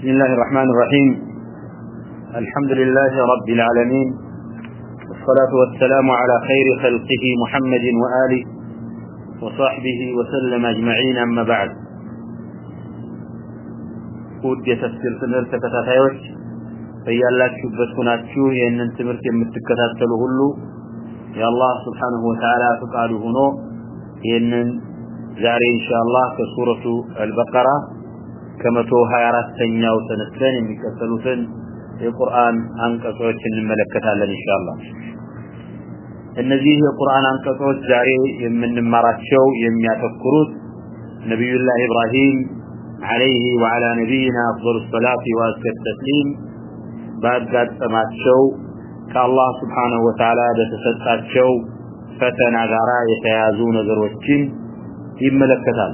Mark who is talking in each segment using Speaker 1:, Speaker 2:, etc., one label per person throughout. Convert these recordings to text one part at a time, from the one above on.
Speaker 1: بسم الله الرحمن الرحيم الحمد لله رب العالمين والصلاة والسلام على خير خلقه محمد وآله وصحبه وسلم أجمعين أما بعد قد يتفسير سنر تكتاتيوش فيالاك بسكناتشو يأن انتمرك متكتاتلو هلو يا الله سبحانه وتعالى فقاله هنا يأن زاري إن شاء الله كسورة البقرة ከመቶ ሀያ አራተኛው ተነስተን የሚቀጥሉትን የቁርአን አንቀጾች እንመለከታለን ኢንሻአላህ እነዚህ የቁርአን አንቀጾች ዛሬ የምንማራቸው የሚያተኩሩት ነቢዩላህ ኢብራሂም عليه وعلى نبينا أفضل الصلاة وأزكى التسليم ባጋጠማቸው ከአላህ ስብሓንሁ ወተዓላ በተሰጣቸው ፈተና ጋራ የተያዙ ነገሮችን ይመለከታል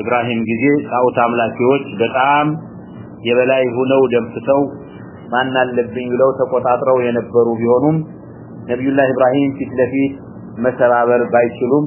Speaker 1: ابراہیم گا ابراہیم کت لائک چلوم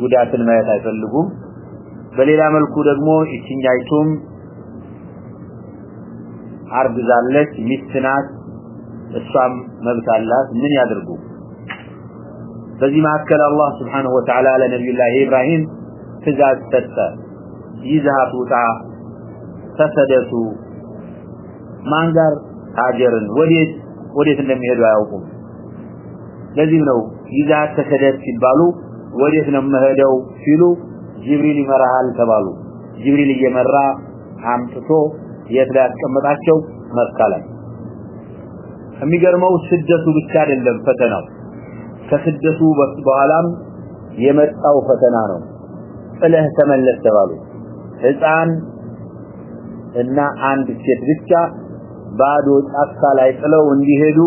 Speaker 1: ጉዳትን ማየት አይፈልጉም በሌላ መልኩ ደግሞ እቺኛይቱም አርግዛለች ምስትናት እሷም መብት አላት ምን ያድርጉ በዚህ ማከለ አላህ Subhanahu Wa Ta'ala ለነብዩላህ ኢብራሂም ትዛዝ ሰጠ ይዛቱታ ተሰደቱ ማንጋር ታጀርን ወዴት ወዴት እንደሚሄዱ አያውቁም ለዚህ ነው ይዛ ተሰደት ሲባሉ ወዴት ነው መሄደው ሲሉ ጅብሪል ይመራል ተባሉ ጅብሪል እየመራ አምጥቶ የት ላይ አስቀመጣቸው መካ ላይ የሚገርመው ስደቱ ብቻ አይደለም ፈተናው ከስደቱ በኋላም የመጣው ፈተና ነው ጥለህ ተመለስ ተባሉ ህፃን እና አንድ ሴት ብቻ ባዶ ጫካ ላይ ጥለው እንዲሄዱ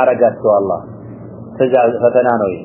Speaker 1: አረጋቸው አላህ ፈተና ነው ይሄ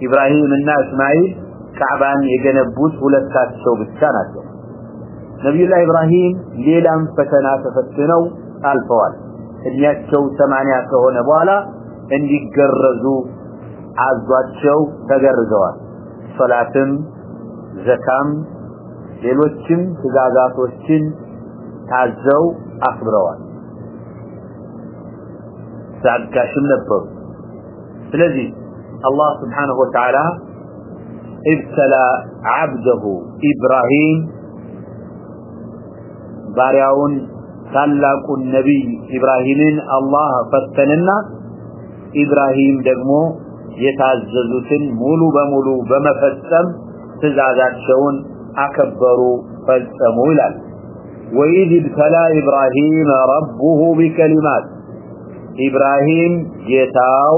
Speaker 1: ابراہیمائی ابراہیم رضو آگر رجوان سلاسن زخم ساد کا سندر پب ስለዚህ አላህ ስብሓንሁ ወተዓላ ابتلى عبده إبراهيم ባሪያውን ታላቁን ነቢይ ኢብራሂምን አላህ ፈተንና ኢብራሂም ደግሞ የታዘዙትን ሙሉ በሙሉ በመፈጸም ትእዛዛቸውን አከበሩ ፈጸሙ ይላል ወኢዝ ብተላ ኢብራሂም ረቡሁ ቢከሊማት ኢብራሂም ጌታው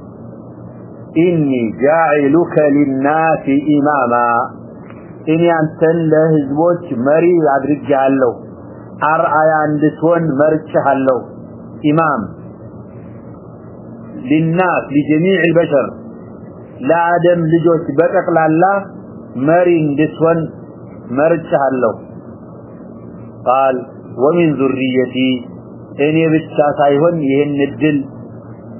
Speaker 1: ኢኒ ጃዒሉከ ሊናሲ ኢማማ እኔ አንተን ለህዝቦች መሪ አድርጌሃለሁ አርአያ እንድትሆን መርጬሃለሁ ኢማም ሊናስ ሊጀሚዕ ልበሸር ለአደም ልጆች በጠቅላላ መሪ እንድትሆን መርጬሃለሁ ቃል ወሚን ዙርየቲ እኔ ብቻ ሳይሆን ይህን እድል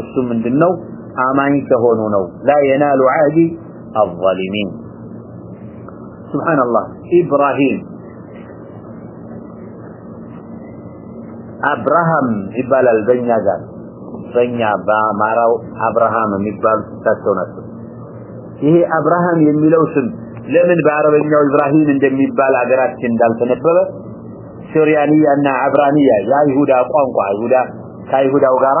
Speaker 1: እሱ ምንድን ነው አማኝ ከሆኑ ነው ላ የናሉ ዓህዲ አዛሊሚን ስብሓንላህ ኢብራሂም አብርሃም ይባላል በእኛ ጋር በእኛ በአማራው አብርሃም የሚባሉ ስታቸው ናቸው ይሄ አብርሃም የሚለው ስም ለምን በአረበኛው ኢብራሂም እንደሚባል አገራችን እንዳልተነበበ ሱሪያንያ እና አብራንያ የአይሁዳ ቋንቋ አይሁዳ ከአይሁዳው ጋራ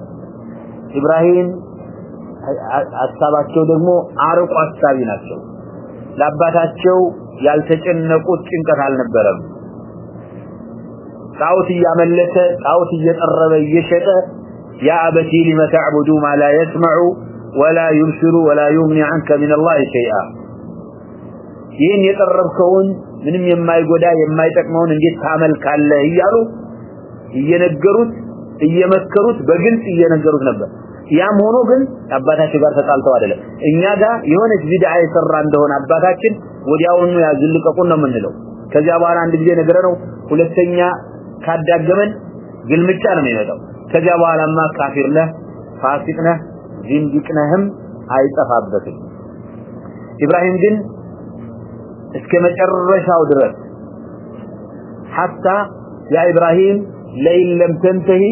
Speaker 1: ኢብራሂም አሳባቸው ደግሞ አርቆ አሳቢ ናቸው ለአባታቸው ያልተጨነቁት ጭንቀት አልነበረም ጣውት እያመለሰ ጣውት እየጠረበ እየሸጠ ያአበቲ ሊመ ተዕቡዱ ማ ላ የስመዑ ወላ ዩብስሩ ወላ ዩምኒ አንከ ምን ላህ ሸይአ ይህን የጠረብከውን ምንም የማይጎዳ የማይጠቅመውን እንዴት ታመልካለህ እያሉ እየነገሩት እየመከሩት በግልጽ እየነገሩት ነበር ያም ሆኖ ግን አባታችን ጋር ተጣልተው አይደለም እኛ ጋር የሆነች ቢድዓ ይሰራ እንደሆነ አባታችን ወዲያውኑ ያዝልቀቁን ነው የምንለው ከዚያ በኋላ አንድ ጊዜ ነገር ነው ሁለተኛ ካዳገመን ግልምጫ ነው የሚመጣው ከዚያ በኋላማ ካፊር ነህ ፋሲቅ ነህ ዝንዲቅ ነህም አይጠፋበትም ኢብራሂም ግን እስከ መጨረሻው ድረስ حتى يا ابراهيم ليل لم تنتهي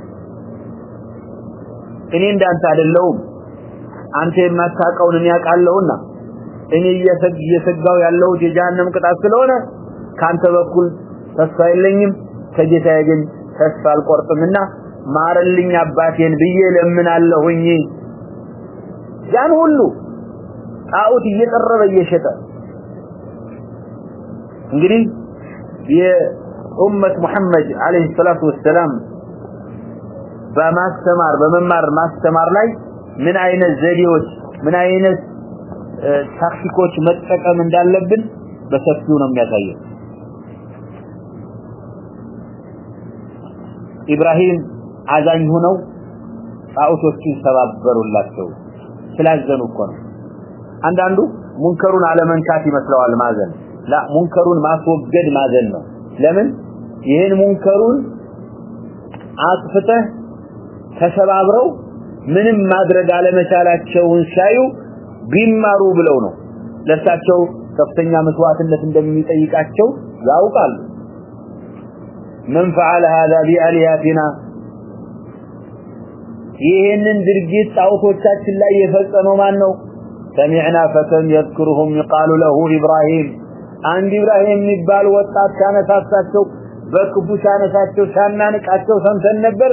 Speaker 1: جانو محمد علیہ اللہ በማስተማር በመማር ማስተማር ላይ ምን አይነት ዘዴዎች ምን አይነት ታክቲኮች መጠቀም እንዳለብን በሰፊው ነው የሚያሳየው ኢብራሂም አዛኝ ሆነው ጣዖቶችን ሰባበሩላቸው ስላዘኑ እኮ ነው አንዳንዱ ሙንከሩን አለመንካት ይመስለዋል ማዘን ላ ሙንከሩን ማስወገድ ማዘን ነው ለምን ይህን ሙንከሩን አጥፍተህ ተሰባብረው ምንም ማድረግ አለመቻላቸውን ሳዩ ቢማሩ ብለው ነው ለሳቸው ከፍተኛ መስዋዕትነት እንደሚጠይቃቸው ያውቃሉ من فعل هذا بآلهتنا ይህንን ድርጊት ጣዖቶቻችን ላይ የፈጸመው ማን ነው سمعنا فتى يذكرهم يقال له ابراهيم አንድ ኢብራሂም የሚባል ወጣት ካነሳሳቸው በክፉ ካነሳቸው ሳናንቃቸው ሰምተን ነበር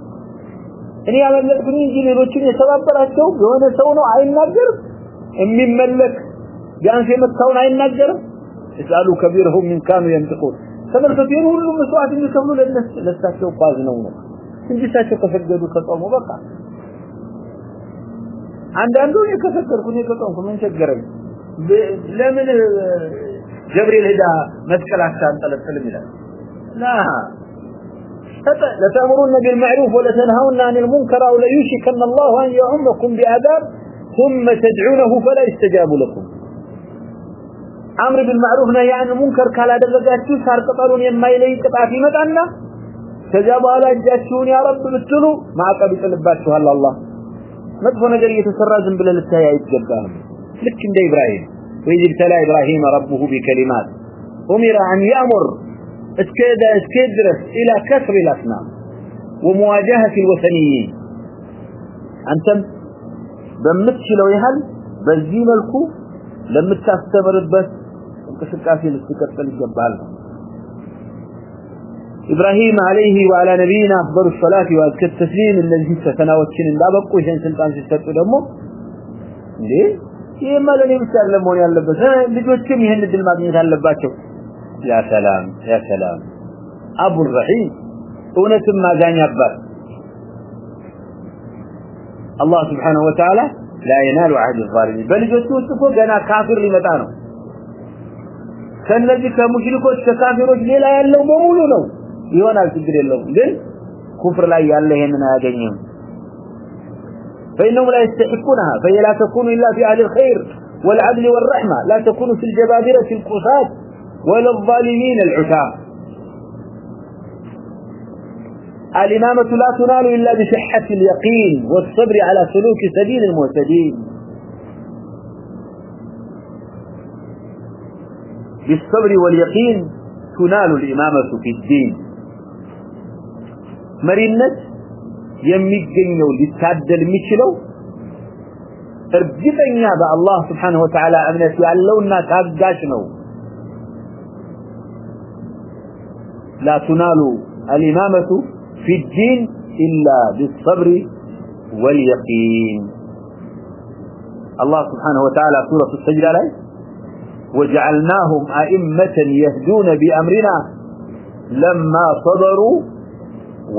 Speaker 1: እኔ ያመለክኩኝ እንጂ ሌሎችን የሰባበራቸው የሆነ ሰው ነው አይናገርም እሚመለክ ቢያንስ የመጣውን አይናገርም እጻሉ ከቢር ሆም ምንካኑ የንጥቁል ተመልከቱ ሁሉ መስዋዕት እንደሰሙ ለነሱ ለሳቸው ቋዝ ነው ነው እንጂ ሳቸው ተፈገዱ ተጾሙ በቃ አንዳንዱ የከፈተርኩኝ የከጠንኩ ምን ቸገረኝ ለምን ገብርኤል ሄዳ መስቀል አሳንጠለጥልም ይላል ላ لتأمرون بالمعروف ولتنهون عن المنكر أو ليوشكن الله أن يعمكم بأداب ثم تدعونه فلا يستجاب لكم. أمر بالمعروف نهي عن المنكر كلا درجاتي صار قطعون يما إليه قطع في مدعنا تجابوا على أجاتشون يا رب بالتلو معك بطلباتشها الله. مدفو نجري يتسرى زنبل للتهيئة يتجبهم لكن ده إبراهيم. ويجب تلا إبراهيم ربه بكلمات. أمر أن يأمر. تكاد تدرس إلى كسر الأصنام ومواجهة الوثنيين انتم بمتش لو يهل بزي الكو لم تستمر بس انقسقاسي لتكتل الجبال إبراهيم عليه وعلى نبينا أفضل الصلاة وأزكى التسليم الذي تتناوتشن لا بقوا شيء سنتان سيستطوا دمو. ليه? ይሄማ ለኔ ብቻ አይደለም መሆን ያለበት ልጆችም ይሄን ድል ማግኘት አለባቸው يا سلام يا سلام. ابو الرحيم أونة ما جاني أبار الله سبحانه وتعالى لا ينال عهد الظالمين. بل جسوس تكون جنا كافر لي متانو لمتانه كالذي كمشركوش ككافروش ليلا يلو بمولو لو. يوانا سجد يالو لن كفر لا يالله يننا يجنيهم فإنهم لا يستحقونها. فهي لا تكون إلا في أهل الخير والعدل والرحمة. لا تكون في الجبابرة القصاص. ولا الظالمين العتاة الإمامة لا تنال إلا بصحة اليقين والصبر على سلوك سبيل المعتدين بالصبر واليقين تنال الإمامة في الدين مرينت የሚገኘው ሊታደል የሚችለው እርግጠኛ በአላህ Subhanahu Wa Ta'ala እምነት ያለውና ታጋሽ ነው لا تنال الإمامة في الدين إلا بالصبر واليقين. الله سبحانه وتعالى سورة السجد عليه وجعلناهم أئمة يهدون بأمرنا لما صبروا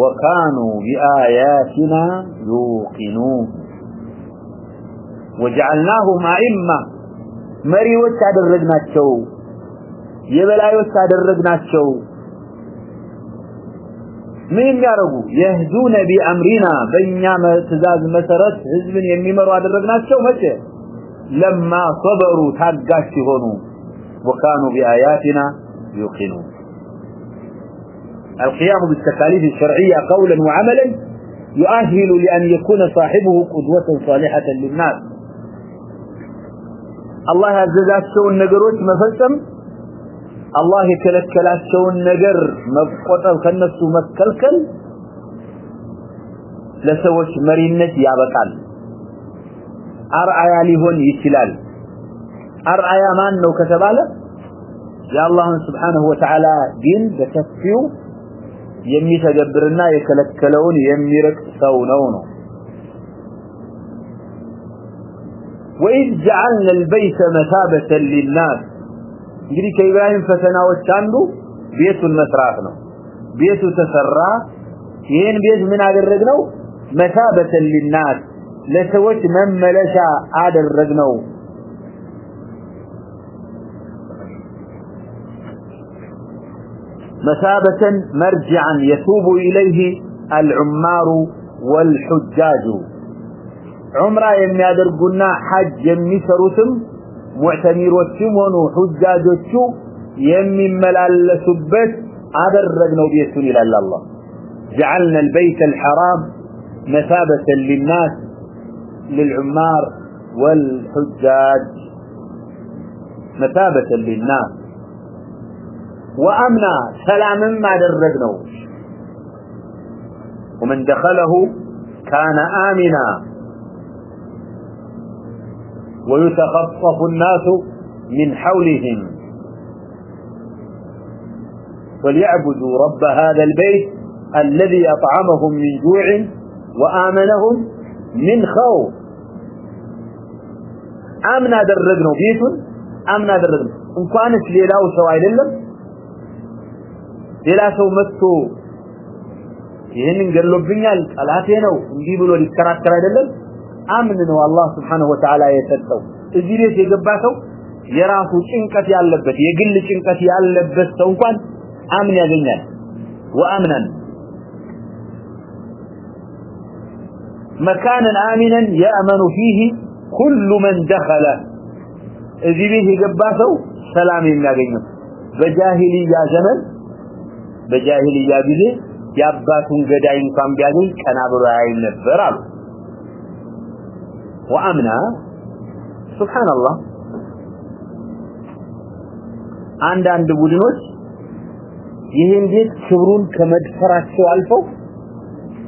Speaker 1: وكانوا بآياتنا يوقنون. وجعلناهم أئمة. مريوت عدرقناتشو يبلايوت شو؟ ምን የሚያደርጉ የህዱነ ቢአምሪና በእኛ ትእዛዝ መሰረት ህዝብን የሚመሩ አደረግናቸው መቼ ለማ ሰበሩ ታጋሽ ሲሆኑ ወካኑ ቢአያቲና ዩቂኑን القيام بالتكاليف الشرعية قولا وعملا يؤهل لأن يكون صاحبه قدوة صالحة للناس አላህ ያዘዛቸውን ነገሮች መፈጸም አላህ የከለከላቸውን ነገር መቆጠብ ከነሱ መከልከል ለሰዎች መሪነት ያበቃል አርአያ ሊሆን ይችላል አርአያ ማን ነው ከተባለ የአላህን ስብሓንሁ ወተዓላ ዲን በሰፊው የሚተገብርና የከለከለውን የሚርቅ ሰው ነው ነው وإذ جعلنا البيت مثابة للناس እንግዲህ ከኢብራሂም ፈተናዎች አንዱ ቤቱን መስራት ነው ቤቱ ተሰራ ይህን ቤት ምን አደረግነው مثابة للناس ለሰዎች መመለሻ አደረግነው مثابة مرجعا يتوب إليه العمار والحجاج عمره የሚያደርጉና ሐጅ የሚሰሩትም ሙዕተሚሮችም ሆኑ ሁጃጆቹ የሚመላለሱበት አደረግነው ቤቱን ይላል አላህ جعلنا البيت الحرام مثابة للناس للعمار والحجاج مثابة للناس وأمنا سلاما ما درقناه ومن دخله كان آمنا ويتخطف الناس من حولهم وليعبدوا رب هذا البيت الذي أطعمهم من جوع وآمنهم من خوف آمنا درقناه بيت آمنا درقناه إن كانت ليلاو سواء لله ሌላ ሰው መጥቶ ይህንን ገሎብኛል ጠላቴ ነው እንዲህ ብሎ ሊከራከር አይደለም አምን ነው አላህ Subhanahu Wa Ta'ala የሰጠው እዚህ ቤት የገባ ሰው የራሱ ጭንቀት ያለበት የግል ጭንቀት ያለበት ሰው እንኳን አምን ያገኛል ወአምናን مكانا آمنا يأمن فيه كل من دخل እዚህ ቤት የገባ ሰው ሰላም የሚያገኘው በጃሂልያ ዘመን በጃሂልያ ጊዜ ያባቱን ገዳይ እንኳን ቢያገኝ ቀና ብሎ ያይ ነበር አሉ وأمنا. سبحان الله. عند عند بودنوس يهين جيت شبرون كمدفرات سوالفو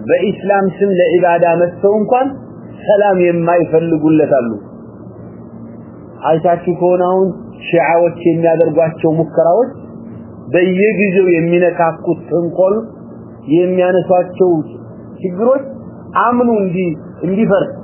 Speaker 1: بإسلام سن لعبادة مستوهم كان سلام يما يفلقوا اللي تعلو هاي تاكيكونا هون شعاوات يمي أدرقوات شو مكراوات بي يجيزو يمينا كاكو تنقل يمي أنا سوات شو دي اللي فرد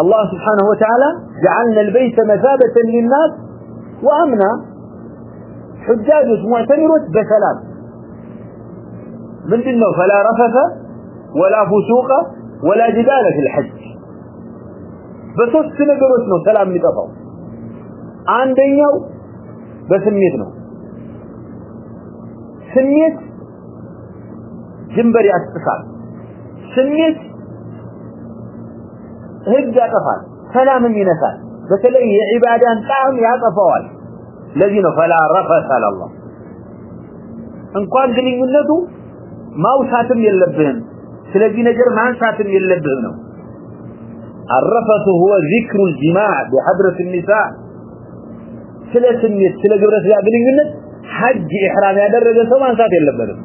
Speaker 1: الله سبحانه وتعالى جعلنا البيت مثابة للناس وأمنا حجاج معتمرة بسلام. من دنه فلا رفث ولا فسوق ولا جدال في الحج. بسوط نقرس نو سلام نقفو عندنيو بسميت نو سميت جنبري أستخال سميت ህግ ያጠፋል ሰላምም ይነሳል በተለይ የዒባዳን ጣዕም ያጠፋዋል ለዚህ ነው ፈላ ረፈስ አለ አላህ እንኳን ግንኙነቱ ማውሳትም የለብህም ስለዚህ ነገር ማንሳትም የለብህም ነው الرفث هو ذكر الجماع بحضرة النساء ስለ ስሜት ስለ ግብረ ስጋ ግንኙነት ሐጅ ኢህራም ያደረገ ሰው ማንሳት የለበትም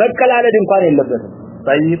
Speaker 1: መቀላለድ እንኳን የለበትም طيب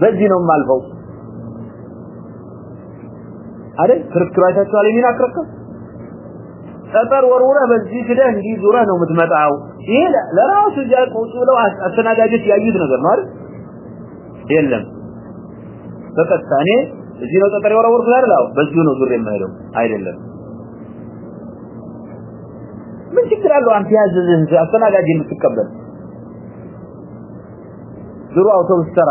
Speaker 1: በዚህ ነው ማልፈው አይደል ክርክሩ አይታችኋል ምን አከረከረ ጠጠር ወርወራ በዚህ ግዴ እንዲ ዙራ ነው የምትመጣው ይሄ ለራሱ ያ ቆጡ ብለው አስተናጋጅት ያዩት ነገር ነው አይደል የለም በቀጣኔ እዚህ ነው ጠጠር ወርወር ስለላው በዚህ ነው ዙር የማይደው አይደለም ምን ትክራለው አንተ ያዘዘን አስተናጋጅን ትከበል ዙሩ አውቶቡስ ተራ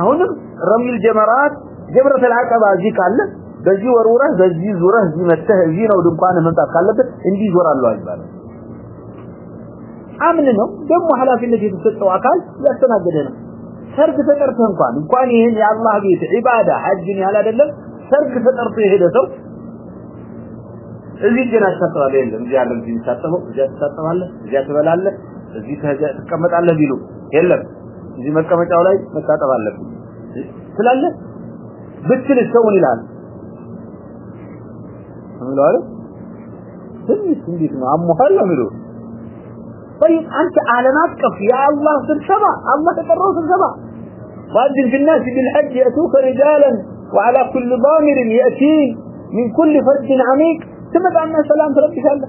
Speaker 1: አሁንም ረሚል ጀመራት ጀብረተ العقبه እዚህ ካለ በዚህ ወርውረህ በዚህ ዙረህ እዚህ መተህ እዚህ ነው ድንኳን መምጣት ካለበት እንዲህ ዞራለሁ አይባልም አምን ነው ደግሞ ኃላፊነት የተሰጠው አካል ያስተናገደ ነው ሰርግ ተጠርተህ እንኳን እንኳን ይሄን የአላህ ቤት ዒባዳ ሐጅን ያህል አይደለም ሰርግ ተጠርቶ የሄደ ሰው እዚህ ገና ተሳተዋለ የለም እዚህ ያለው እዚህ ተሳተፈው እዚያ ተሳተዋለህ እዚያ ትበላለህ እዚህ ትቀመጣለህ ቢሉ የለም እዚህ መቀመጫው ላይ መታጠብ አለብኝ ስላለ ብትል ሰውን ይላል ምንለው ትንሽ እንዴት ነው አሞሃል ነው የሚሉ طيب انت عالم اقف يا الله سبحانه الله تقرر سبحانه وأذن في الناس بالحج يأتوك رجالا وعلى كل ضامر يأتي من كل فرد عميق تمت عنا سلام تربي الله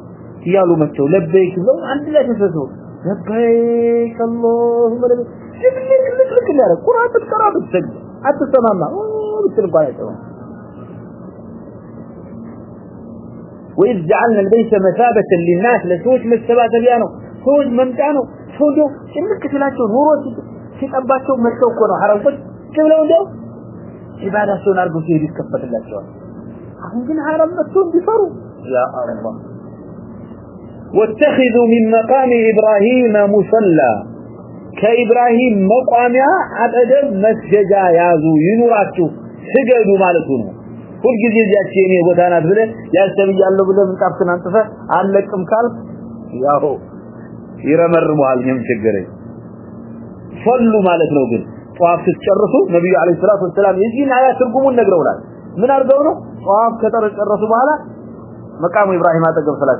Speaker 1: እያሉ መቸው ለበይክ ብለው አንድ ላይ ተሰብስበው ለበይክ አላሁመ ለበይክ ልክ ልክ ልክ ያደረግ ቁርአን ብትቀራ ብትሰግድ አትሰማማ ብትል እንኳን አይሰማም وإذ جعلنا البيت مثابة للناس لسوش مستبات بيانو سوش ممتانو سوجو إنك سلاتو نورو ሲጠባቸው መጥተው እኮ ነው ሐረምቶች ብለው እንደው ኢባዳቸውን አድርገው ሲሄዱ ይከፈትላቸዋል አሁን ግን ሐረም መጥቶ እንዲፈሩ ያ አላህ واتخذوا من مقام ابراهيم مصلى. كإبراهيم مقام عدد مسجد يازو، ينوراتو، سجدوا مالتون كل جزي جاتي يني بوتانا بلا يا سبي يالو بلا قابتنا انتفى علقم قال يا هو ياهو. يرمرموها لهم شجره صلوا مالتنا وقل طواف تتشرسوا نبي عليه الصلاه والسلام يجينا على ترقمون نقرأونا من أرضونه طواف كتر تتشرسوا بها مقام ابراهيم هذا قبل صلاة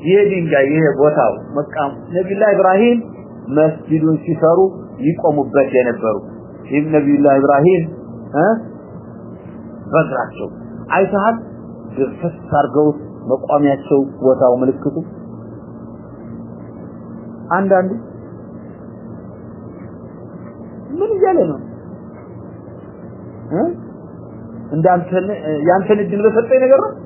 Speaker 1: یہ دن کا یہ کام نبی اللہ ابراہیم میں کرو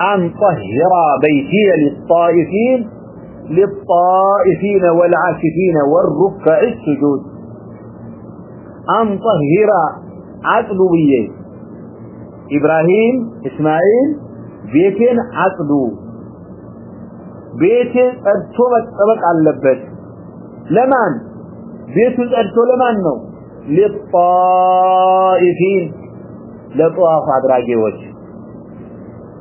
Speaker 1: أن طهر بيتي للطائفين للطائفين والعاكفين والركع السجود. أن طهر عقلوا بيه إبراهيم، إسماعيل، بيتين عقلوا بيتين أرتوبة طبق على اللبت لمن؟ بيتين أرتو لمن نو؟ للطائفين. لطواف عدراجي وجه.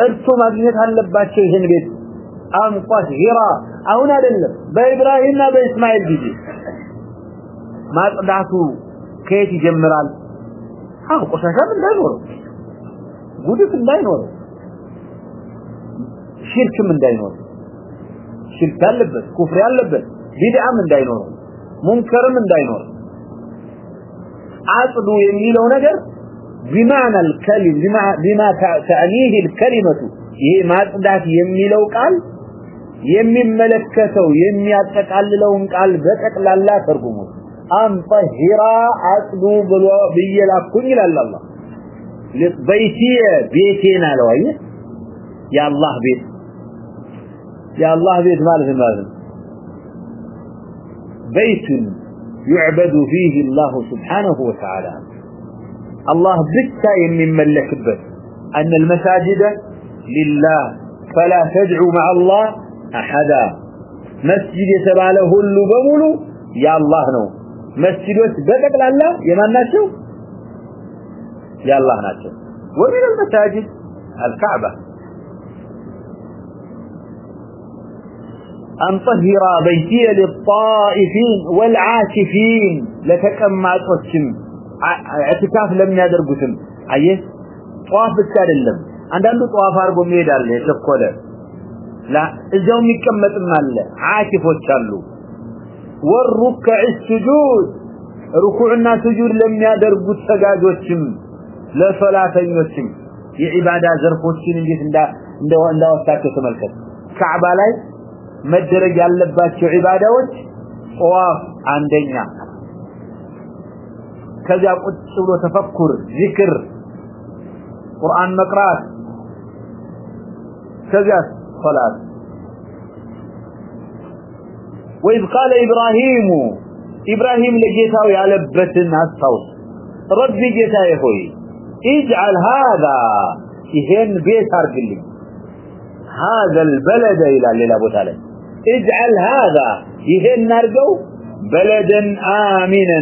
Speaker 1: እርሱ ማግኘት አለባቸው ይሄን ቤት አንቋሽ ሂራ አሁን አይደለም በኢብራሂምና በእስማኤል ጊዜ ማጽዳቱ ከየት ይጀምራል አው ቆሻሻም እንዳይኖር ጉድፍ እንዳይኖር ሽርክም እንዳይኖር ሽርክ አለበት ኩፍር አለበት ቢድዓም እንዳይኖር ሙንከርም እንዳይኖር አጽዱ የሚለው ነገር بمعنى الكلم بما, بما تعنيه الكلمة ይሄ ማጽዳት የሚለው ቃል የሚመለከተው የሚያጠቃልለውን ቃል በጠቅላላ ተርጉሙት አንጠሂራ አጽዱ ብሎ ብየላኩኝ ይላል አላህ በይቲየ ቤቴን አለው አየህ የአላህ ቤት የአላህ ቤት ማለት ማለት بيت يعبد فيه الله سبحانه وتعالى الله بكى يمن ملك به أن المساجد لله فلا تدعوا مع الله أحدا. مسجد يتباله اللو بمولو؟ يا الله نو. مسجد بدك لله؟ يمان ناشو يا الله ناشو ومن المساجد؟ الكعبة. أن طهر بيتي للطائفين والعاكفين. لتكما تقسم اعتكاف لم يدرقسم أيه طواف بتكاللم عندما طواف أرقو ميدال يتفكوله لا إذا مكمت مال عاكف وتشالو والركع السجود ركوعنا سجود لم يدرقوا السجاجوشم ለሶላተኞችም የዒባዳ ዘርፎችን እንዴት እንዳ እንዳወጣቸው ተመልከት ካዕባ ላይ መደረግ ያለባቸው ዒባዳዎች ጧፍ አንደኛ ከዚያ ቁጭ ብሎ ተፈኩር ዚክር ቁርአን መቅራት ከዚያ ሶላት وإذ قال إبراهيم إبراهيم لجيتاو يالبتن أستوس ربي جيتاي هوي اجعل هذا يهن بيت أرقلي هذا البلد إلى الليل أبو تعالى اجعل هذا يهن نرقو بلدا آمنا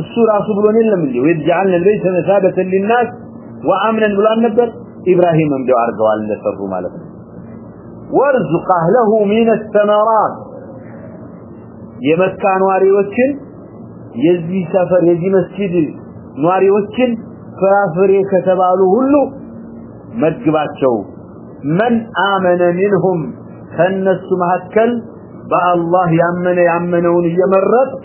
Speaker 1: እሱ ራሱ ብሎን የለም እንዴ ወይጃልን البيت مثابة للناس وامنا ብሎ ነበር ኢብራሂም እንደው አርገዋል ለሰሩ ማለት ነው ወርዝቅ اهله من الثمرات የመካ ነዋሪዎችን የዚህ ሰፈር የዚህ መስጊድ ነዋሪዎችን ፍራፍሬ ከተባሉ ሁሉ መግባቸው መን አመነ منهم ከነሱ መካከል በአላህ ያመነ ያመነውን እየመረጥክ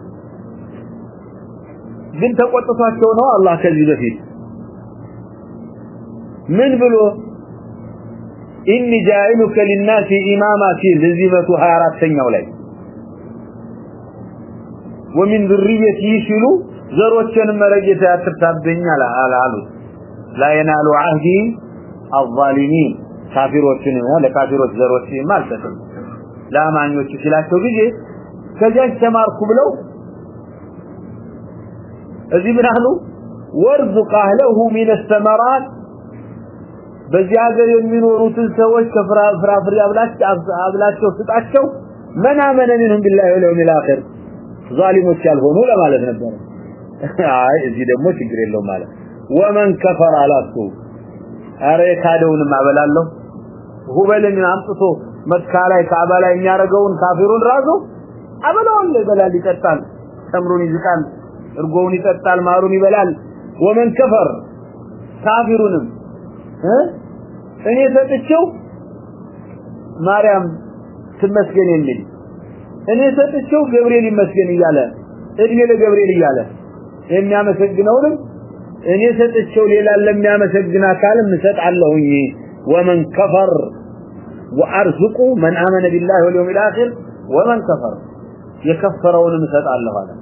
Speaker 1: ግን ተቆጥቷቸው ነው አላህ ከዚህ በፊት ምን ብሎ ኢኒ ጃኢሉከ ሊናሲ ኢማማ ሲል ለዚህ መቶ 24ኛው ላይ ወሚን ذريتي ሲሉ ዘሮችን መረጀት ያትታብኝ አላሉ ላ የናሉ አህዲ الظالمين ካፊሮችን ለካፊሮች ዘሮች ማልተሰም ለአማኞች ሲላቸው ጊዜ ከዚያች ተማርኩ ብለው እዚህ ምን አሉ ወርዱ ቃለሁ ሚን ተመራት በዚያ ሀገር የሚኖሩትን ሰዎች ከፍራፍሬ አብላች አብላቸው ስጣቸው መናመነ ምንም ቢላህ ወለ ሚላኸር ዛሊሞች ያልሆኑ ለማለት ነበር አይ እዚህ ደግሞ ችግር የለውም ማለት ወመን ከፈር አላቱ አረ ካደውን ማበላለው ሁበልን አምጥቶ መካ ላይ ካባ ላይ የሚያረገውን ካፊሩን ራሱ አበላው ለበላል ይጠጣል ተምሩን ይዝቃል እርጎውን ይጠጣል ማሩን ይበላል ወመን ከፈር ሳፊሩንም እኔ ሰጥቼው ማርያም ትመስገን የሚል እኔ ሰጥቼው ገብርኤል ይመስገን ይላል እድሜ ለገብርኤል ይላል የሚያመሰግነውንም እኔ ሰጥቼው ሌላ ለሚያመሰግን አካል እንሰጣለሁኝ ወመን ከፈር وارزقوا من امن بالله واليوم الاخر ومن كفر يكفرون مسط الله عليه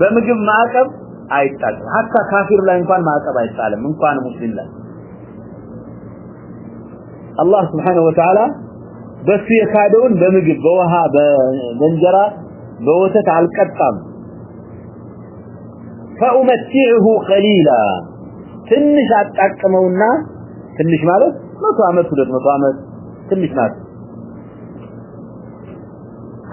Speaker 1: በምግብ ማዕቀብ አይጣልም ሀታ ካፊር ላይ እንኳን ማዕቀብ አይጣልም እንኳን ሙስሊም ላይ አላህ ስብሓነሁ ወተዓላ በሱ የካደውን በምግብ በውሃ በእንጀራ በወተት አልቀጣም ፈኡመቲዕሁ ቀሊላ ትንሽ አጣቅመውና ትንሽ ማለት መቶ ዓመት ሁለት መቶ ዓመት ትንሽ ናት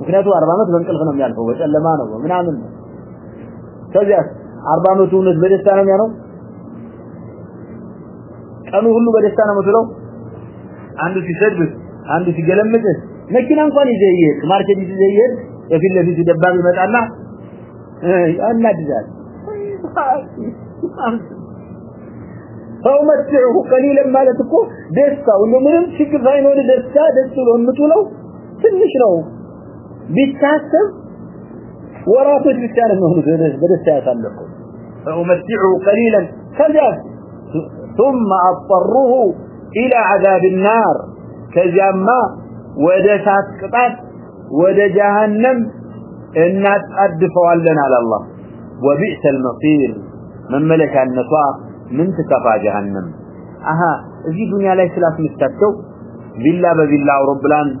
Speaker 1: ምክንያቱ አርባ ዓመት በእንቅልፍ ነው የሚያልፈው በጨለማ ነው ምናምን ነው ከዚያ አርባ ዓመቱ እውነት በደስታ ነው የሚያለው ቀኑ ሁሉ በደስታ ነው የምትለው አንዱ ሲሰድብ አንዱ ሲገለምጥ መኪና እንኳን ይዘህ ይሄድ ማርኬት ይዘህ ይሄድ የፊት ለፊት ደባብ ይመጣና ያናድዛል ሰው መጥዑ ቀሊለን ማለት እኮ ደስታ ሁሉ ምንም ችግር ሳይኖር ደስታ ደስ ብሎ የምትውለው ትንሽ ነው بيتكاسب وراتج بالتعرف مهم بدست يسلقه فأمتعه قليلا كذب ثم أضطره إلى عذاب النار كجمع ودسات قطات ودجهنم الناس أدفوا لنا على الله وبئس المصير من ملك النصار من تكفى جهنم أها في دنيا ليس لا تمستبتو بالله بذي الله رب العالمين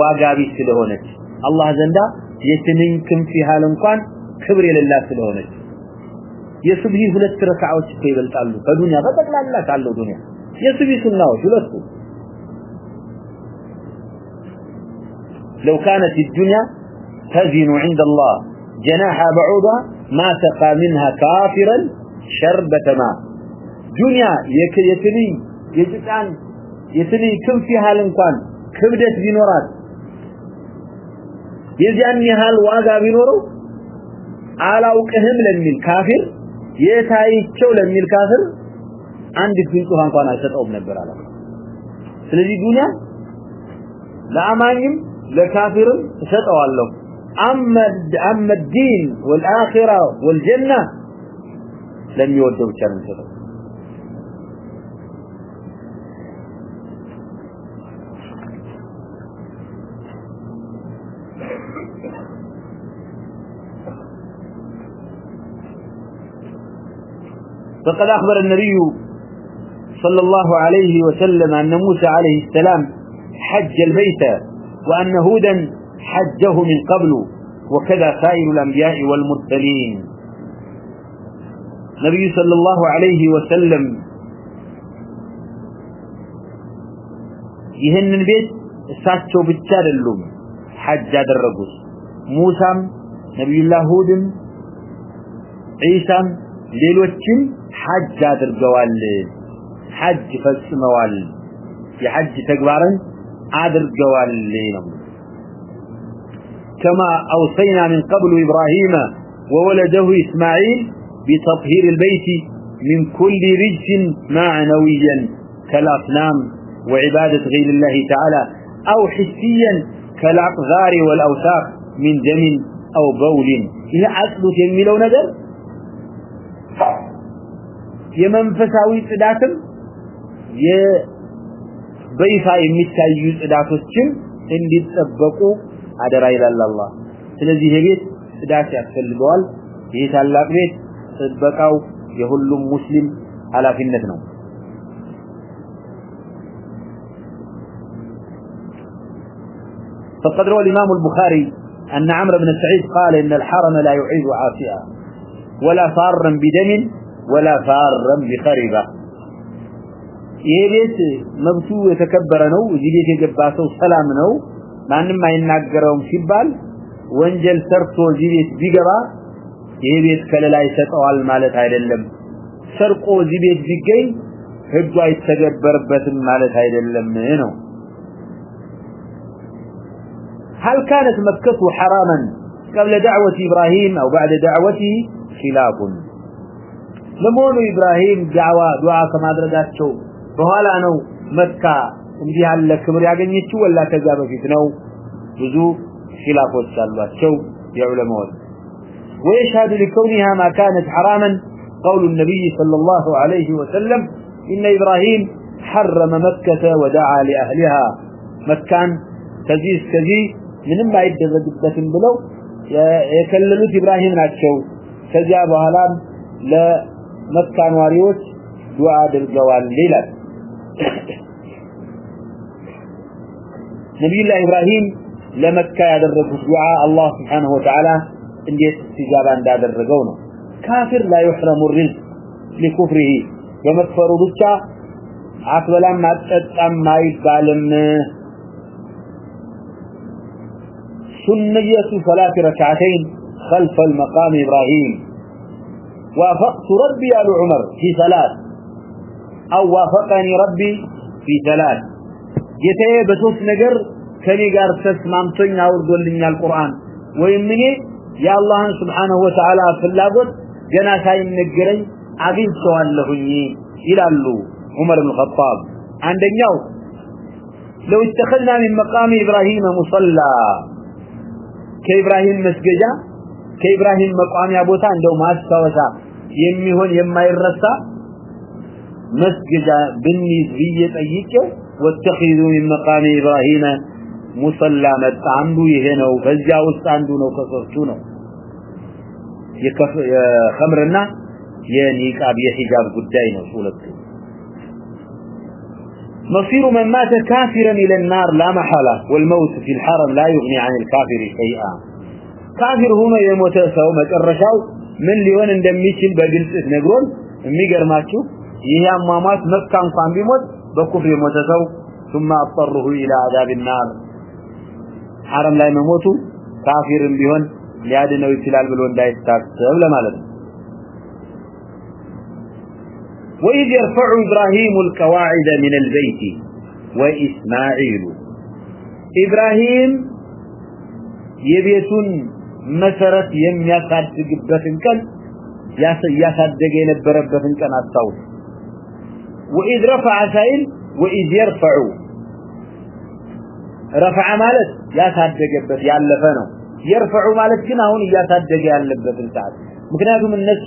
Speaker 1: ዋጋ ቢስ ስለሆነች አላህ ዘንዳ የትንኝ ክንፍ ያህል እንኳን ክብር የሌላት ስለሆነች የሱብሂ ሁለት ረካዓዎች ይበልጣሉ ከዱንያ በጠቅላላ ካለው ዱንያ የሱብሂ ሱናዎች ሁለቱ لو كانت الدنيا تزن عند الله جناح بعوضة ما تقى منها كافرا شربة ماء دنيا يتني يجتان يتني كم فيها لنكوان كبدت بنورات የዚያን ያህል ዋጋ ቢኖረው አላውቅህም ለሚል ካፊር የታይቸው ለሚል ካፊር አንድ ግንጽ እንኳን አይሰጠውም ነበር አለ ስለዚህ ዱንያ ለአማኝም ለካፊርም እሰጠዋለሁ أما, أما الدين والآخرة والجنة لم يودوا شرم فقد أخبر النبي صلى الله عليه وسلم أن موسى عليه السلام حج البيت وأن هودا حجه من قبل وكذا سائر الأنبياء والمرسلين نبي صلى الله عليه وسلم يهن البيت ساتشو بتشار اللوم حج هذا الرجل موسى نبي الله هود عيسى ሌሎችም ሐጅ አድርገዋል ሐጅ ፈጽመዋል የሐጅ ተግባርን አድርገዋል ነው كما أوصينا من قبل إبراهيم وولده إسماعيل بتطهير البيت من كل رجس معنويا كالأصنام وعبادة غير الله تعالى أو حسيا كالأقذار والأوساق من دم أو بول إذا أصلت يميلون ندر የመንፈሳዊ ጽዳትም የበይፋ የሚታዩ ጽዳቶችን እንዲጠበቁ አደራ ይላል አላህ ስለዚህ የቤት ጽዳት ያስፈልገዋል ይህ ታላቅ ቤት ጥበቃው የሁሉም ሙስሊም ኃላፊነት ነው فقد روى الإمام البخاري أن عمرو بن سعيد قال إن الحرم لا يعيد عاصئا ولا فارا بدم ولا فارا بخربة ይሄ ቤት መብቱ የተከበረ ነው እዚህ ቤት የገባ ሰው ሰላም ነው ማንም አይናገረውም ሲባል ወንጀል ሰርቶ እዚህ ቤት ቢገባ ይሄ ቤት ከለላ ይሰጠዋል ማለት አይደለም ሰርቆ እዚህ ቤት ቢገኝ ህጉ አይተገበርበትም ማለት አይደለም ነው هل كانت مكة حراما قبل دعوة إبراهيم أو بعد دعوته خلاف ለመሆኑ ኢብራሂም ዳዋ ዱዓ ከማድረጋቸው በኋላ ነው መካ እንዲህ ያለ ክብር ያገኘችው ወላ ከዛ በፊት ነው ብዙ ኺላፎች አሏቸው የዑለማዎች ويشهد لكونها ما كانت حراما قول النبي صلى الله عليه وسلم إن إبراهيم حرم مكة ودعا لأهلها مكان كزيز كزي من ما يدرجبت بلو يكللوت إبراهيم ناتشو كزيا بهلام لا مكة نواريوش دعاء درجوال ليلة نبي الله إبراهيم لمكة يدرجه دعاء الله سبحانه وتعالى انديت استجابة عند درجونه كافر لا يحرم الرزق لكفره ومكفر بچا عقبلا ما تتم سنية صلاة ركعتين خلف المقام إبراهيم وافقت ربي آل عمر في ثلاث. أو وافقني ربي في ثلاث. جتي بسوس نجر كني قار تسمامتين أوردوا لنا القرآن. ويمني يا الله سبحانه وتعالى في اللابد جنا سايم نجري عقيد سؤال لهني. إلى اللو عمر بن الخطاب. عندنا يوم لو اتخذنا من مقام إبراهيم مصلى. كإبراهيم مسججا كإبراهيم مقام يابوتا عنده ما استوسا يميهون يما يرسا مسججا بني زبية أيكو واتخذوا من مقام إبراهيم مصلى متعندو يهنو فزجا وستعندو نو كسرتو نو خمرنا ينيك أبي حجاب مصير من مات كافرا إلى النار لا محالة والموت في الحرم لا يغني عن الكافر شيئا كافر هنا يموت سوى مكرشاو من ليون اندميشل بقلت نقرون ميقر ماتشو يهي أمامات مكة انقام بموت بكفر يموت سوى ثم أضطره إلى عذاب النار حرم لا يموتو كافر بيهون ليادنا ويتلال بلون لا يستاكسب لما لدن وإذ يرفع إبراهيم القواعد من البيت وإسماعيل إبراهيم يبيتون مسرت يم يصدق بفنكن يصدق ينبر بفنكن الصوت وإذ رفع سائل وإذ يرفع رفع مالت يصدق بف يعلفنه يرفع ማለት ግን አሁን እያሳደገ ያለበትን ሰዓት ምክንያቱም እነሱ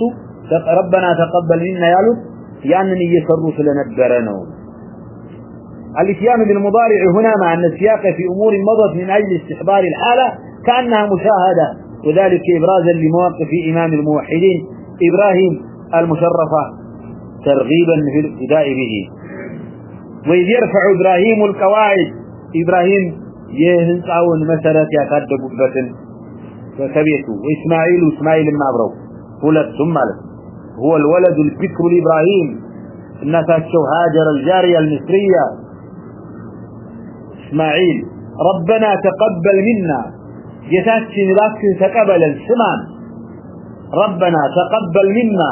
Speaker 1: ربنا تقبل منا ያሉት ያንን እየሰሩ ስለነበረ ነው الاتيان بالمضارع هنا مع ان السياق في امور مضت من اجل استحضار الحاله كانها مشاهده وذلك ابرازا لمواقف امام الموحدين ابراهيم المشرفه ترغيبا في الابتداء به. وإذ يرفع إبراهيم القواعد، إبراهيم يهنسعون مسألة يقدق بطن كبيته وإسماعيل وإسماعيل ما أبرو ولد، ثم هو الولد البكر لإبراهيم. الناس أتشو هاجر الجارية المصرية. إسماعيل، ربنا تقبل منا. يتاتي نلاك تقبل السمان ربنا تقبل منا.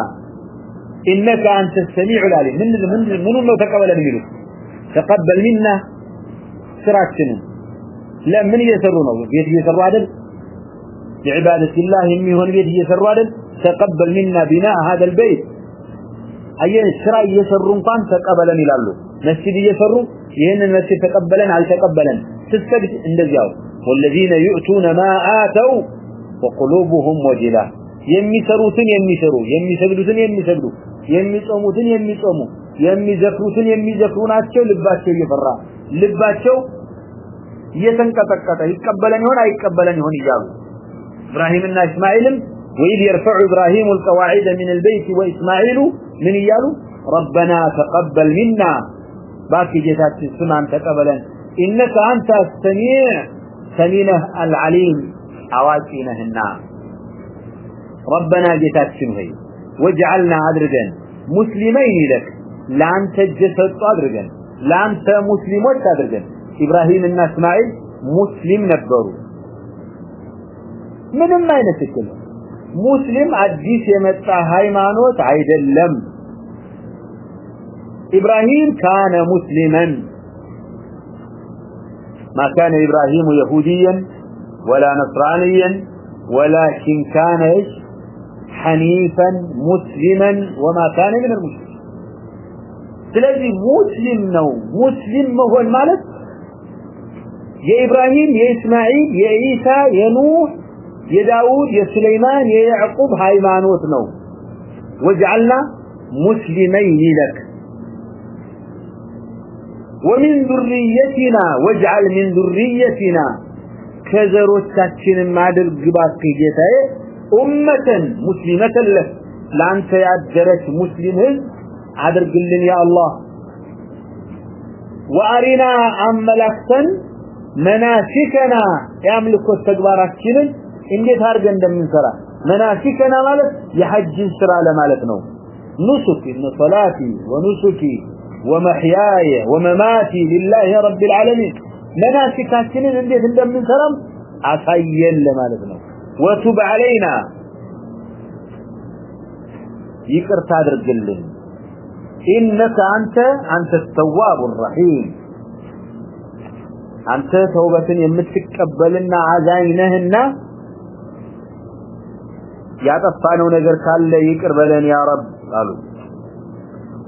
Speaker 1: إنك أنت السميع العليم. من من من من تقبل منه؟ تقبل منا. سراتنا لا، من يسرونه بيت يسروا عدل. لعبادة الله إمي هون بيت يسروا عدل. تقبل منا بناء هذا البيت. أي الشراء يسرون؟ قان تقبلا إلى مسجد يسروا يهن المسجد تقبلا على تقبلا تستجد عند الجاو. والذين يؤتون ما آتوا وقلوبهم وجلة የሚሰሩትን የሚሰሩ የሚሰግዱትን የሚሰግዱ የሚጾሙትን የሚጾሙ የሚዘክሩትን የሚዘክሩ ናቸው ልባቸው እየፈራ ልባቸው እየተንቀጠቀጠ ይቀበለን ይሆን አይቀበለን ይሆን እያሉ ኢብራሂምና እስማኤልም وإذ يرفع إبراهيم القواعد من البيت وإسماعيل من يالو ربنا تقبل منا باقي جيتات سمان تقبلا إنك أنت السميع سمينه العليم عواسينه النار. ربنا جتاكشن هي؟ وجعلنا عدرجن مسلمين لك. لان تجسد عدرجن لان مسلمات عدرجن إبراهيم الناس معي مسلم نبرو. من ما ينسكل مسلم عديس يمتع هايمانوت عيد اللم. إبراهيم كان مسلما. ما كان إبراهيم يهوديا ولا نصرانيا، ولكن كان حنيفا، مسلما، وما كان من المشركين. سلازي مسلم نو مسلم ما هو المالك يا إبراهيم يا إسماعيل يا عيسى يا نوح يا داود يا سليمان يا يعقوب هاي ما نوت نو وجعلنا مسلمين لك ومن ذريتنا واجعل من ذريتنا ከዘሮቻችንም አድርግ ባክህ ጌታዬ ኡመተን ሙስሊመተን ለክ ለአንተ ያደረች ሙስሊም ህዝብ አድርግልን ያ አላህ ወአሪና አመላክተን መናሲከና የአምልኮት ተግባራችንን እንዴት አድርገን እንደምንሰራ መናሲከና ማለት የሐጅን ስራ ለማለት ነው ኑሱክ እነ ومحياي ومماتي لله رب العالمين. لنا مناسكاتنا انديت سرم سلام لما لمالتنا وتب علينا. يكر تادر لنا إنك أنت أنت التواب الرحيم. انت توبتين يمتقبلنا عزاينهنا يا طفانو نجر قال لي يقر بلن يا رب. قالوا.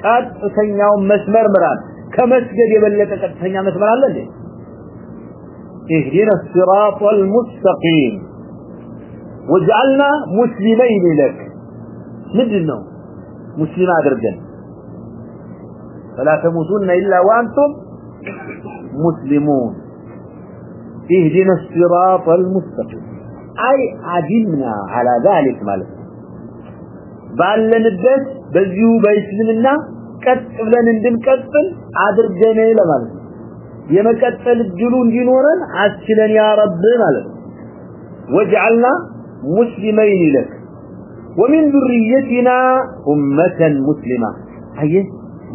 Speaker 1: ቀጥተኛውን መስመር ምራን ከመስገድ የበለጠ ቀጥተኛ መስመር አለ እንዴ اهدنا الصراط المستقيم واجعلنا مسلمين لك مدنا مسلم ادرجن فلا تموتن الا وانتم مسلمون اهدنا الصراط المستقيم اي عدمنا على ذلك مالك ባለንበት በዚሁ በእስልምና ቀጥ ብለን እንድንቀጥል አድርገን ለማለት የመቀጠል እድሉ እንዲኖረን አስችለን ያ ረብ ማለት ነው። ወጅዐልና ሙስሊመይን ومن ذريتنا أمة مسلمة أي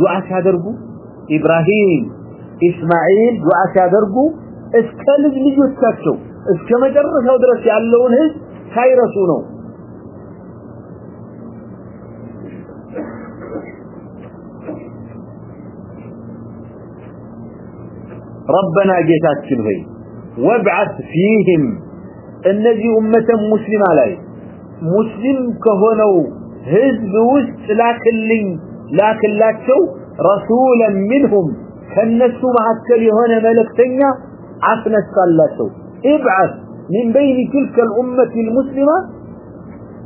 Speaker 1: دعاء شادرقو إبراهيم إسماعيل دعاء شادرقو اسكالج لجوتاتشو اسكما جرسوا درس يعلون هز خيرسو نو ربنا جيتاتكن هي وابعث فيهم. الذي أمة مسلمة لي مسلم كهنو هزب وسط لكن لكن لاتشو رسولا منهم. كالنسو معكل هنا ملك تنيا عفنا السلاتشو ابعث. من بين تلك الأمة المسلمة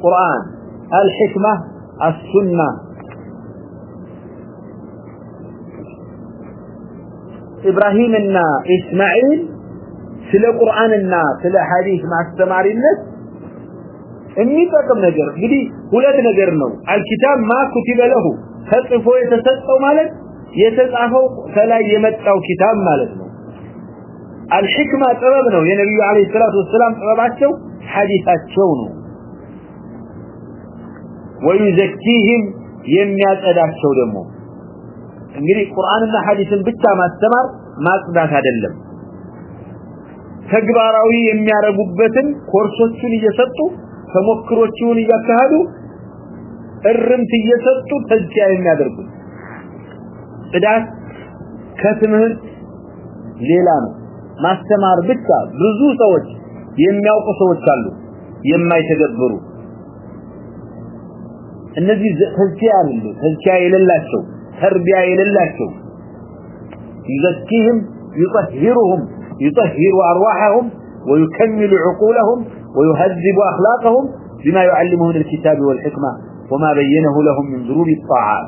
Speaker 1: القرآن، الحكمة، السنة. إبراهيم النا إسماعيل سلا القرآن النا سلا حديث مع السماري النس إني فاكم نجر. قدي ولاد نجر نو. الكتاب ما كتب له. تطفو يتسطو مالك يتسعفو فلا يمتع كتاب مالك الحكمة طبب يا نبي عليه الصلاة والسلام طبباتشو حديثات شونه ወዩዘኪህም የሚያጸዳቸው ደግሞ እንግዲህ ቁርአንና ሐዲስን ብቻ ማስተማር ማጽዳት አይደለም ተግባራዊ የሚያረጉበትን ኮርሶችን እየሰጡ ተሞክሮችን እያካሄዱ እርምት እየሰጡ ተዚያ የሚያደርጉ ጽዳት ከትምህርት ሌላ ነው ማስተማር ብቻ ብዙ ሰዎች የሚያውቁ ሰዎች አሉ የማይተገብሩ እነዚህ ተዝኪያ አይደሉ ተዝኪያ የሌላቸው ተርቢያ የሌላቸው يزكيهم يطهرهم يطهر أرواحهم ويكمل عقولهم ويهذب أخلاقهم بما يعلمه من الكتاب والحكمة وما بينه لهم من ضروب الطاعات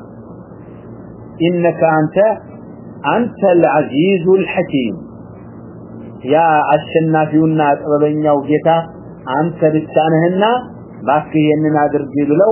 Speaker 1: إنك أنت أنت العزيز الحكيم يا الشنافيون أطببين وجيتا أنت بستانهن باكي يننا درجي بلو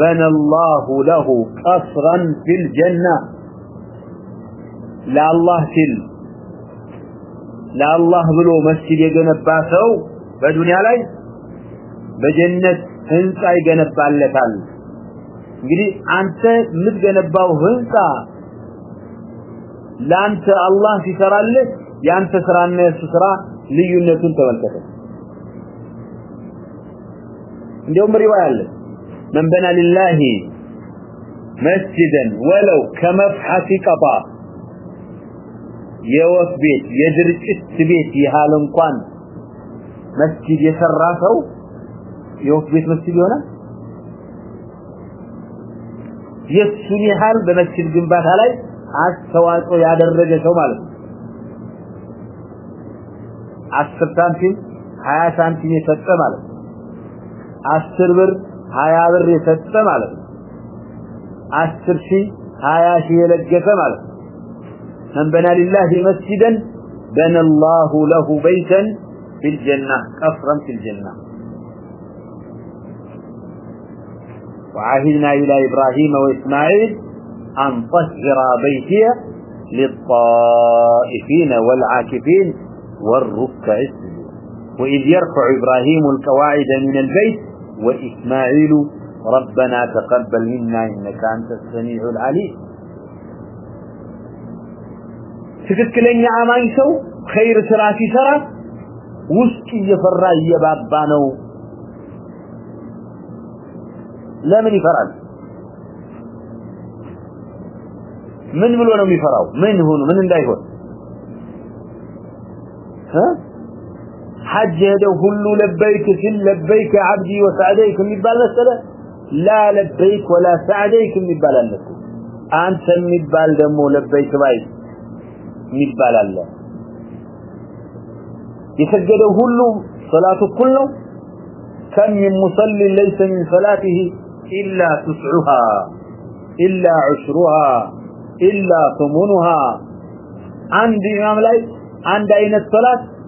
Speaker 1: بنى الله له قصرا في الجنة لا الله تل لا الله بلو مسجد يجنبا سو በዱንያ ላይ በጀነት ህንጻ ይገነባለታል እንግዲህ አንተ የምትገነባው ህንጻ ላንተ አላህ ሲሰራልህ ያንተ ስራና የሱ ስራ ልዩነቱን ተመልከተ እንደውም ሪዋያ አለ من بنى لله مسجدا ولو كمفحة قطا የወፍ ቤት የድርጭት ቤት ያህል እንኳን መስጂድ የሰራ ሰው የወፍ ቤት መስጂድ ይሆናል የሱን ያህል በመስጂድ ግንባታ ላይ አስተዋጽኦ ያደረገ ሰው ማለት ነው አስር ሳንቲም ሀያ ሳንቲም የሰጠ ማለት ነው አስር ብር ሀያ ብር የሰጠ ማለት ነው አስር ሺህ ሀያ ሺህ የለገሰ ማለት ነው من بنى لله مسجدا بنى الله له بيتا في الجنة قصرا في الجنة وعهدنا إلى إبراهيم وإسماعيل أن طهر بيتي للطائفين والعاكفين والركع السجود وإذ يرفع إبراهيم القواعد من البيت وإسماعيل ربنا تقبل منا انك انت السميع العليم ትክክለኛ አማኝ ሰው ኸይር ስራ ሲሰራ ውስጥ እየፈራ እየባባ ነው ለምን ይፈራል ምን ብሎ ነው የሚፈራው ምን ሆኖ ምን እንዳይሆን حج هذا كله لبيك سل لبيك عبدي وسعديك من بالله لا لبيك ولا سعديك من بالله أنت من بال دمو لبيك بايك من بالله يسجد كله صلاة كله كم من مصلي ليس من صلاته إلا تسعها، إلا عشرها، إلا ثمنها. عند إمام لي عند أين الصلاة؟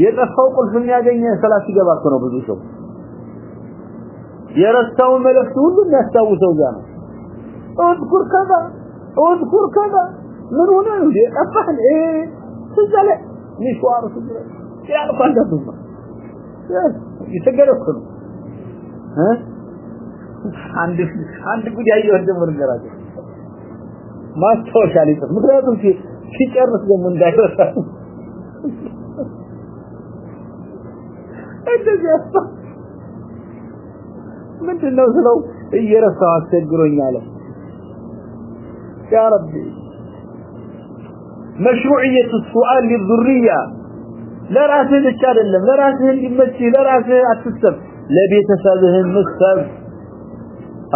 Speaker 1: یہ کام رستہ چالیس مجھے من تنوصلوا يرى ساعات تقرون على يا السؤال للذرية لا رأسه لك أدلم لا رأسه المسي لا رأسه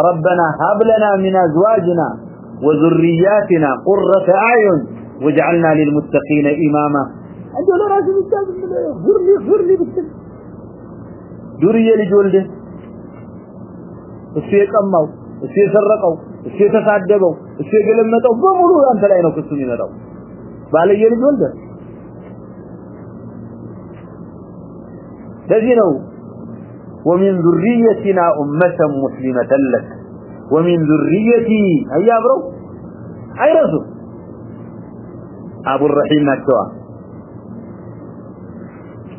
Speaker 1: ربنا هب لنا من أزواجنا وذرياتنا قرة أعين واجعلنا للمتقين إماما أنت لا رأسه لك أدلم غر لي ذرية لجولده እሱ የቀማው እሱ የሰረቀው እሱ የተሳደበው እሱ የገለመጠው በሙሉ አንተ ላይ ነው ክሱ የሚመጣው ባለየ ልጅ ወልደ ለዚህ ነው ومن ذريتنا أمة مسلمة لك ومن ذريتي هيا برو أي رسول أبو الرحيم نكتوى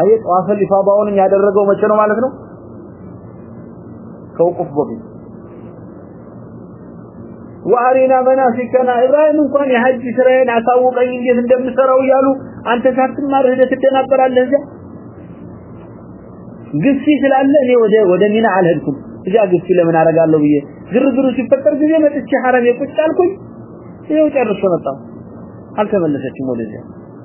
Speaker 1: አየ ጠዋፈ ሊፋባውን ያደረገው መቼ ነው ማለት ነው ከውቁፍ በፊት وارنا مناسكنا ابراهيم እንኳን የሐጅ ስራዬን አሳውቀኝ እንዴት እንደምሰራው ይያሉ አንተ ሳትማር ሄደህ ትደናበራለህ እዚያ ግፊ ስላለ እኔ ወደ ወደ ሚና አልሄድኩም እዚያ ግፊ ለምን አደርጋለሁ ብዬ ግርግሩ ሲፈጠር ጊዜ መጥቼ ሐረም የቁጭ አልኩኝ ይኸው ጨርሶ መጣሁ አልተመለሰችም ወደዚያ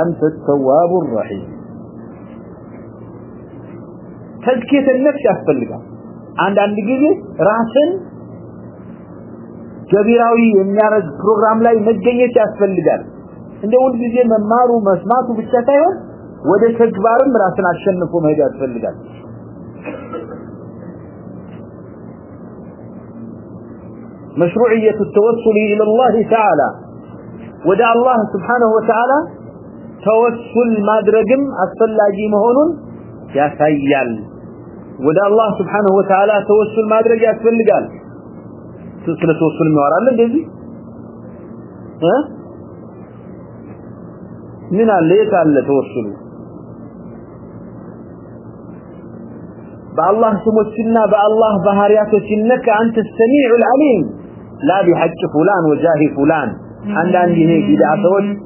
Speaker 1: انت التواب الرحيم ተዝኪየተ ነፍስ ያስፈልጋል አንድ አንድ ጊዜ ራስን ገቢራዊ የሚያረግ ፕሮግራም ላይ መገኘት ያስፈልጋል እንደ ሁሉ ጊዜ መማሩ መስማቱ ብቻ ሳይሆን ወደ ተግባርም ራስን አሸንፎ መሄድ ያስፈልጋል مشروعيه التوسل الى الله تعالى ودا الله سبحانه وتعالى توسل ማድረግም አስፈላጊ መሆኑን ያሳያል ወደ አላህ Subhanahu Wa Ta'ala ተወሱል ማድረግ ያስፈልጋል ስለ ተወሱል የሚያወራል እንደዚህ እ ምን አለ የት አለ ተወሱሉ በአላህ ስሞችና በአላህ ባህሪያቶች እንከ አንተ ሰሚዑ العليم لا بحق فلان وجاه فلان አንዳንድ ይሄ ቢድዓቶች እና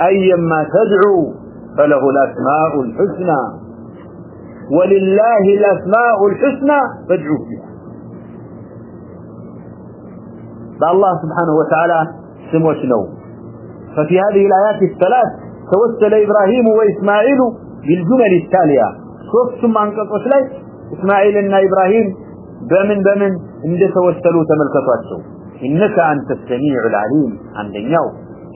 Speaker 1: أيما تدعو فله الأسماء الحسنى. ولله الأسماء الحسنى فادعوه بها فالله سبحانه وتعالى سموش نو. ففي هذه الآيات الثلاث توسل إبراهيم وإسماعيل بالجمل التالية. شوف ثم أنقص لي إسماعيل إن إبراهيم بمن بمن إن توسلوا تملكتوا إنك أنت السميع العليم عند النيو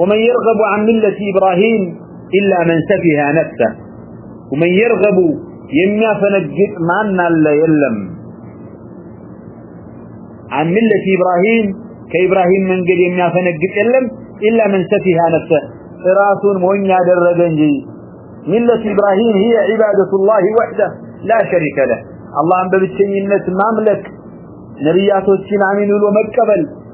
Speaker 1: ومن يرغب عن ملة إبراهيم إلا من سفها نفسه. ومن يرغب يميا فنجد معنا لا يلم. عن ملة إبراهيم، كإبراهيم من قد يميا فنجد يلم إلا من سفها نفسه. فراس مهنيا درجنجي ملة إبراهيم هي عبادة الله وحده، لا شريك له. الله أنبب الشيء النت مملك نبياته الشمع منه ومكبل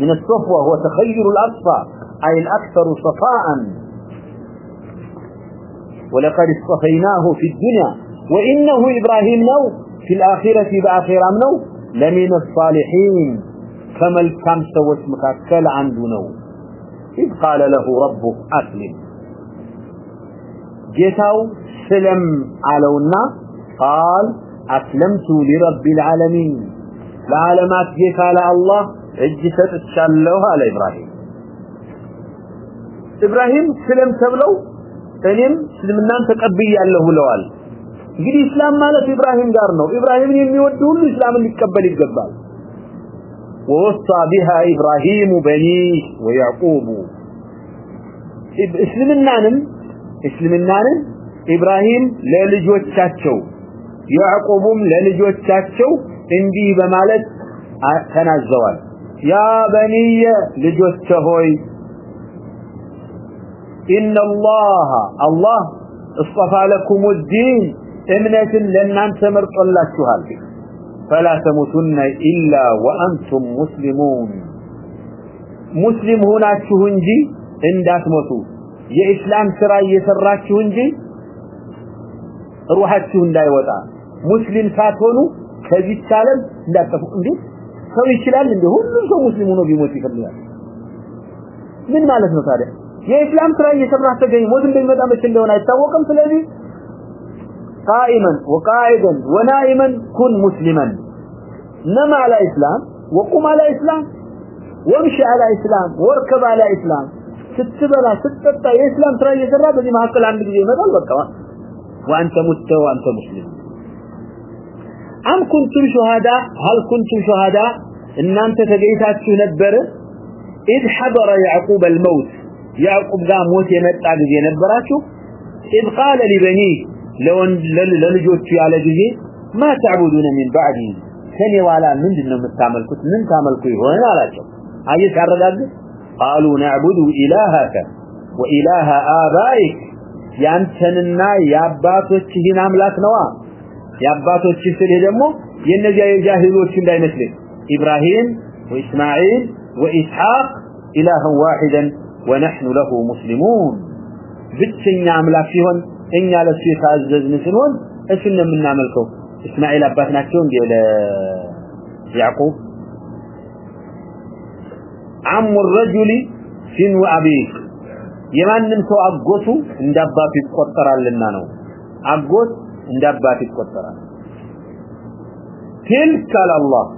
Speaker 1: من الصفوة، هو تخير الأصفى أي الأكثر صفاء. ولقد اصطفيناه في الدنيا، وإنه إبراهيم نو، في الآخرة بآخرام نو، لمن الصالحين. فما الكام واسمك؟ مكاكل عنده نو. إذ قال له ربه أسلم. جيتاو سلم علونا، قال أسلمت لرب العالمين. لعلمات جيتا لأ الله እጅ ሰጥቻለሁ አለ ኢብራሂም ኢብራሂም ስለም ተብለው እኔም እስልምናን ተቀብያለሁ ብለዋል እንግዲህ እስላም ማለት ኢብራሂም ጋር ነው ኢብራሂምን የሚወድ ሁሉ እስላምን ሊቀበል ይገባል ووصى بها إبراهيم بنيه ويعقوب اسلمنانم اسلمنانم إبراهيم للجوتشاتشو يعقوبم للجوتشاتشو اندي بمالت تنازوال يا بني لجوتشهوي إن الله الله اصطفى لكم الدين امنة لنان تمرط الله فلا تموتن إلا وأنتم مسلمون. مسلم هنا شهنجي جی، اندات موتو. يا إسلام سرا يسرات شهنجي جی، روحات شهن يوطا مسلم ساتونو كذي السالم لا تفق اندي سو يشلال اندي هلو سو مسلمونو بيموت يفرلال من مالت نتاري يا إسلام سرا يسرات تجي موت اندي مدى قائما وقائدا ونائما كن مسلما. نم على إسلام وقم على إسلام. وامشي على إسلام واركب على إسلام. ستبلا ستبتا يا إسلام ترى يسرى بذي ما حقل عندك زي مدى البقى وأنت مت وأنت مسلم. أم كنتم شهداء؟ هل كنتم شهداء؟ እናንተ ተገይታችሁ ነበር ኢድ ሐደረ ያዕቁብ አልመውት ያዕቁብ ጋ ሞት የመጣ ጊዜ ነበራችሁ ኢድ ቃለ ሊበኒ ለልጆቹ ያለ ጊዜ ማ ተዕቡዱነ ሚን ባዕዲ ከኔ ዋላ ምንድነው የምታመልኩት ምን ታመልኩ ይሆን አላቸው አየህ ታረጋግጥ ቃሉ ነዕቡዱ ኢላሃከ ወኢላሀ አባይክ ያንተንና የአባቶችህን አምላክ ነዋ የአባቶችህ ስልህ ደግሞ የእነዚያ የጃሂሎች እንዳይመስልህ إبراهيم وإسماعيل وإسحاق إلها واحدا ونحن له مسلمون. بتسنى عملاك فيهن إن على السيخ عزز نسلون أسنى من نعملكم. إسماعيل أباتنا كون دي يعقوب. عم الرجل سن أبيك يمانن سو أبغوتو عند في القطرة لنا نو. أبغوت عند في القطرة تلك الله